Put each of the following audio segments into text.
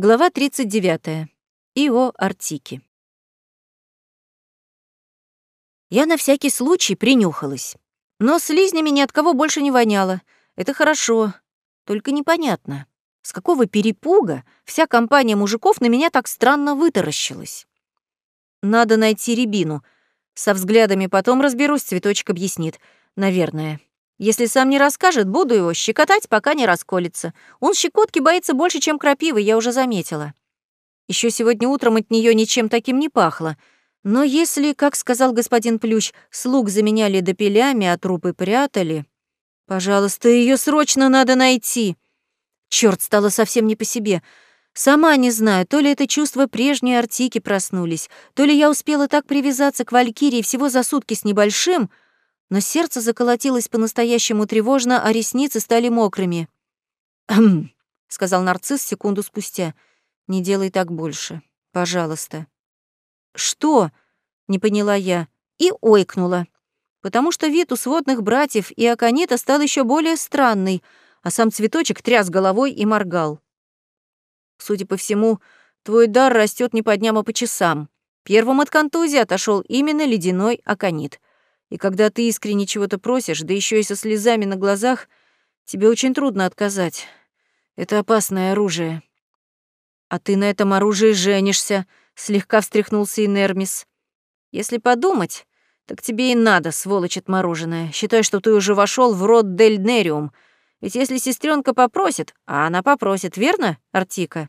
Глава 39. Ио Артики. Я на всякий случай принюхалась. Но слизнями ни от кого больше не воняло. Это хорошо. Только непонятно, с какого перепуга вся компания мужиков на меня так странно вытаращилась. Надо найти Рябину. Со взглядами потом разберусь, цветочек объяснит. Наверное. Если сам не расскажет, буду его щекотать, пока не расколется. Он щекотки боится больше, чем крапивы, я уже заметила. Еще сегодня утром от нее ничем таким не пахло. Но если, как сказал господин Плющ, слуг заменяли допелями, а трупы прятали... Пожалуйста, ее срочно надо найти. Черт, стало совсем не по себе. Сама не знаю, то ли это чувство прежней Артики проснулись, то ли я успела так привязаться к Валькирии всего за сутки с небольшим, но сердце заколотилось по-настоящему тревожно, а ресницы стали мокрыми. «Хм», — сказал нарцисс секунду спустя, — «не делай так больше, пожалуйста». «Что?» — не поняла я и ойкнула, потому что вид у сводных братьев и Аконита стал еще более странный, а сам цветочек тряс головой и моргал. «Судя по всему, твой дар растет не по дням, а по часам. Первым от контузии отошел именно ледяной Аконит — и когда ты искренне чего-то просишь, да еще и со слезами на глазах, тебе очень трудно отказать. Это опасное оружие. А ты на этом оружии женишься, слегка встряхнулся Инермис. Если подумать, так тебе и надо, сволочь отмороженная. Считай, что ты уже вошел в род Дельнериум. Ведь если сестренка попросит, а она попросит, верно, Артика?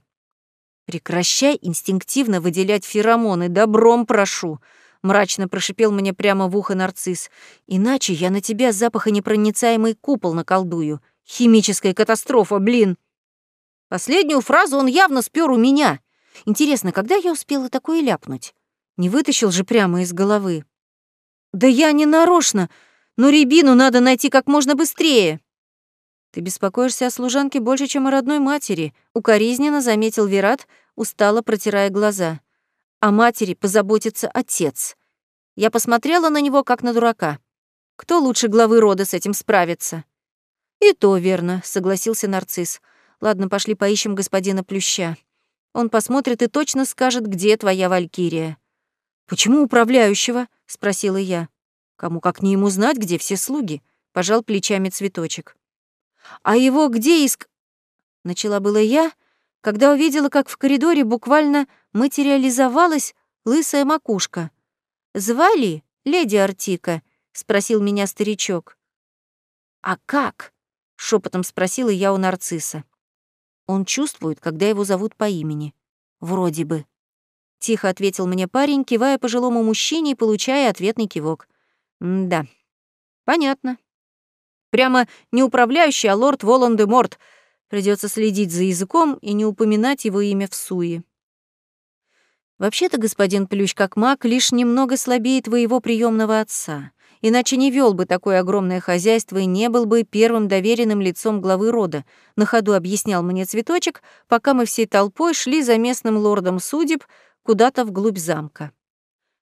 Прекращай инстинктивно выделять феромоны, добром прошу мрачно прошипел мне прямо в ухо нарцисс. Иначе я на тебя запахонепроницаемый купол наколдую. Химическая катастрофа, блин. Последнюю фразу он явно спер у меня. Интересно, когда я успела такое ляпнуть? Не вытащил же прямо из головы. Да я не нарочно, но рябину надо найти как можно быстрее. Ты беспокоишься о служанке больше, чем о родной матери, укоризненно заметил Верат, устало протирая глаза. О матери позаботится отец. Я посмотрела на него, как на дурака. Кто лучше главы рода с этим справится? И то верно, согласился нарцисс. Ладно, пошли поищем господина Плюща. Он посмотрит и точно скажет, где твоя валькирия. Почему управляющего? спросила я. Кому как не ему знать, где все слуги? Пожал плечами цветочек. А его где иск... Начала было я, когда увидела, как в коридоре буквально материализовалась лысая макушка. «Звали, леди Артика?» — спросил меня старичок. «А как?» — шепотом спросила я у нарцисса. «Он чувствует, когда его зовут по имени. Вроде бы». Тихо ответил мне парень, кивая пожилому мужчине и получая ответный кивок. «Да, понятно. Прямо не управляющий, а лорд Волан-де-Морт — Придется следить за языком и не упоминать его имя в суе. Вообще-то господин Плющ как маг лишь немного слабее твоего приемного отца, иначе не вел бы такое огромное хозяйство и не был бы первым доверенным лицом главы рода, на ходу объяснял мне цветочек, пока мы всей толпой шли за местным лордом судеб куда-то вглубь замка.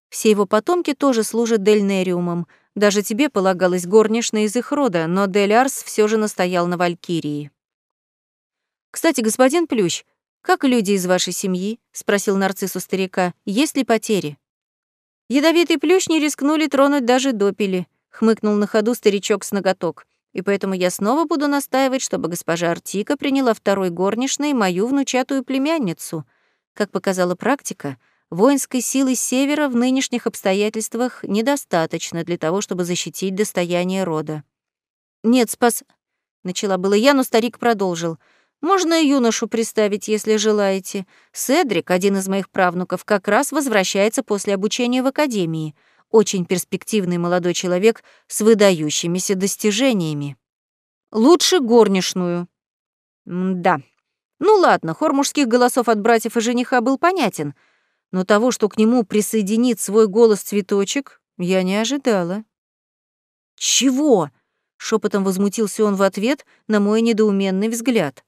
Все его потомки тоже служат Дельнериумом. Даже тебе полагалось горничная из их рода, но Дель Арс все же настоял на Валькирии. «Кстати, господин Плющ, как люди из вашей семьи?» — спросил нарцисс у старика. «Есть ли потери?» «Ядовитый плющ не рискнули тронуть даже допили», — хмыкнул на ходу старичок с ноготок. «И поэтому я снова буду настаивать, чтобы госпожа Артика приняла второй горничной мою внучатую племянницу. Как показала практика, воинской силы Севера в нынешних обстоятельствах недостаточно для того, чтобы защитить достояние рода». «Нет, спас...» — начала было я, но старик продолжил — можно и юношу представить, если желаете. Седрик, один из моих правнуков, как раз возвращается после обучения в академии. Очень перспективный молодой человек с выдающимися достижениями. Лучше горничную. М да. Ну ладно, хор мужских голосов от братьев и жениха был понятен, но того, что к нему присоединит свой голос цветочек, я не ожидала. «Чего?» — шепотом возмутился он в ответ на мой недоуменный взгляд.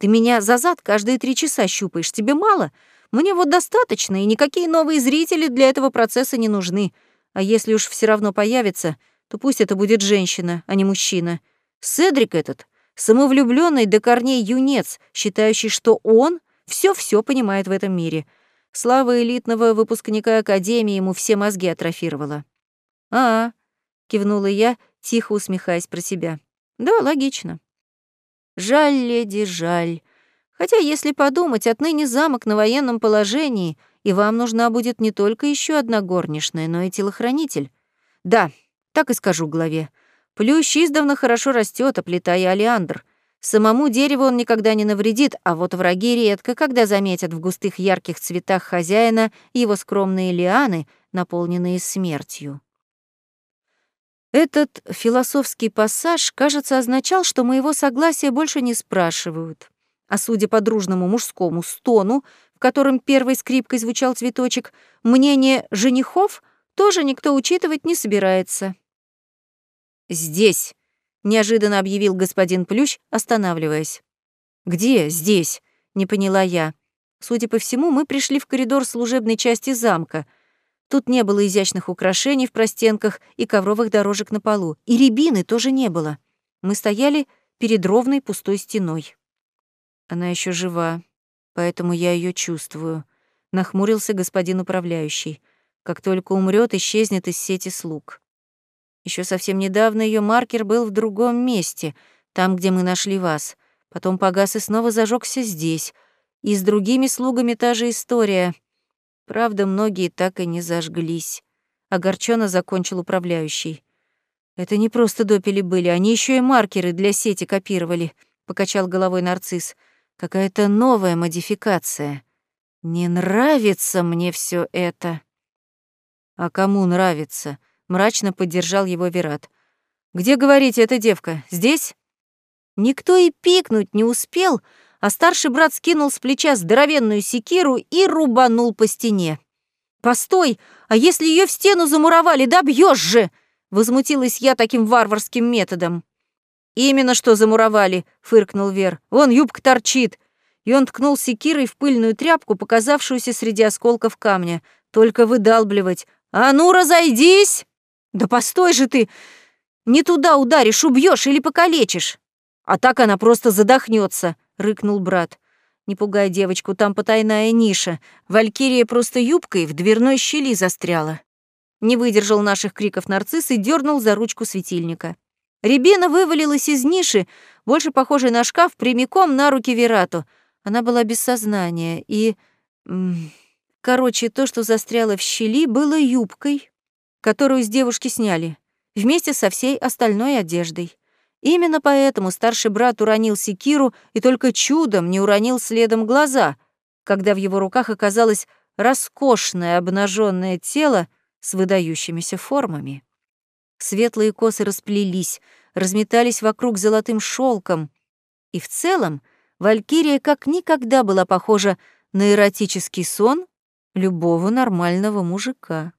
Ты меня за зад каждые три часа щупаешь. Тебе мало? Мне вот достаточно, и никакие новые зрители для этого процесса не нужны. А если уж все равно появится, то пусть это будет женщина, а не мужчина. Седрик этот — самовлюбленный до корней юнец, считающий, что он Все-все понимает в этом мире. Слава элитного выпускника Академии ему все мозги атрофировала. «А, — кивнула я, тихо усмехаясь про себя. «Да, логично». «Жаль, леди, жаль. Хотя, если подумать, отныне замок на военном положении, и вам нужна будет не только еще одна горничная, но и телохранитель. Да, так и скажу главе. Плющ издавна хорошо растет, оплетая олеандр. Самому дереву он никогда не навредит, а вот враги редко, когда заметят в густых ярких цветах хозяина его скромные лианы, наполненные смертью. Этот философский пассаж, кажется, означал, что моего согласия больше не спрашивают. А судя по дружному мужскому стону, в котором первой скрипкой звучал цветочек, мнение женихов тоже никто учитывать не собирается. «Здесь», — неожиданно объявил господин Плющ, останавливаясь. «Где здесь?» — не поняла я. Судя по всему, мы пришли в коридор служебной части замка. Тут не было изящных украшений в простенках и ковровых дорожек на полу. И рябины тоже не было. Мы стояли перед ровной пустой стеной. Она еще жива, поэтому я ее чувствую. Нахмурился господин управляющий. Как только умрет, исчезнет из сети слуг. Еще совсем недавно ее маркер был в другом месте, там, где мы нашли вас. Потом погас и снова зажегся здесь. И с другими слугами та же история. Правда, многие так и не зажглись. Огорченно закончил управляющий. Это не просто допели были, они еще и маркеры для сети копировали, покачал головой нарцисс. Какая-то новая модификация. Не нравится мне все это. А кому нравится? мрачно поддержал его Верат. Где, говорите, эта девка? Здесь? Никто и пикнуть не успел, а старший брат скинул с плеча здоровенную секиру и рубанул по стене. «Постой! А если ее в стену замуровали, да бьёшь же!» Возмутилась я таким варварским методом. «Именно что замуровали», — фыркнул Вер. «Вон юбка торчит». И он ткнул секирой в пыльную тряпку, показавшуюся среди осколков камня. «Только выдалбливать. А ну, разойдись!» «Да постой же ты! Не туда ударишь, убьешь или покалечишь!» «А так она просто задохнется, рыкнул брат. «Не пугай девочку, там потайная ниша. Валькирия просто юбкой в дверной щели застряла». Не выдержал наших криков нарцисс и дернул за ручку светильника. Рябина вывалилась из ниши, больше похожей на шкаф, прямиком на руки Верату. Она была без сознания, и... Короче, то, что застряло в щели, было юбкой, которую с девушки сняли, вместе со всей остальной одеждой. Именно поэтому старший брат уронил секиру и только чудом не уронил следом глаза, когда в его руках оказалось роскошное обнаженное тело с выдающимися формами. Светлые косы расплелись, разметались вокруг золотым шелком, и в целом Валькирия как никогда была похожа на эротический сон любого нормального мужика.